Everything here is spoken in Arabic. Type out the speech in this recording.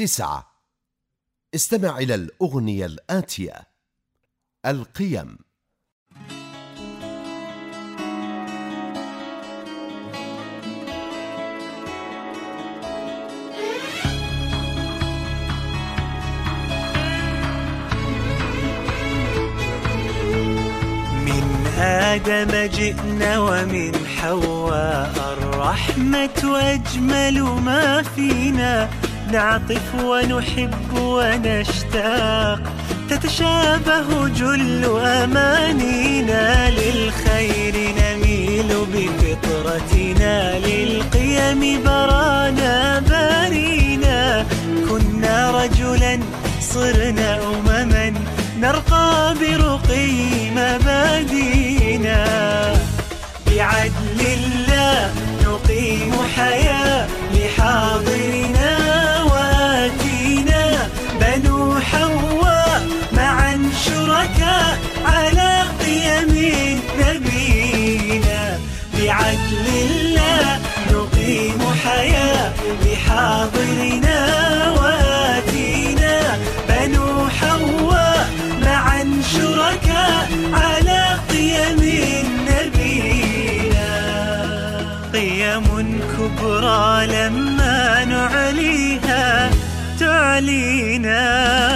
تسعة. استمع إلى الأغنية الآتية. القيم. من آدم جئنا ومن حواء. الرحمة أجمل ما فينا. نعطف ونحب ونشتاق. تتشابه جل أمانينا للخير نميل بفطرتنا للقيم برانا بارينا. كنا رجلا صرنا أمما نرقى برقي مبادينا. بعدل الله نقيم حياة بعدل الله نقيم حياة لحاضرنا وآتينا بنو حواء معا شركاء على قيم نبينا. قيم كبرى لما نعليها تعلينا.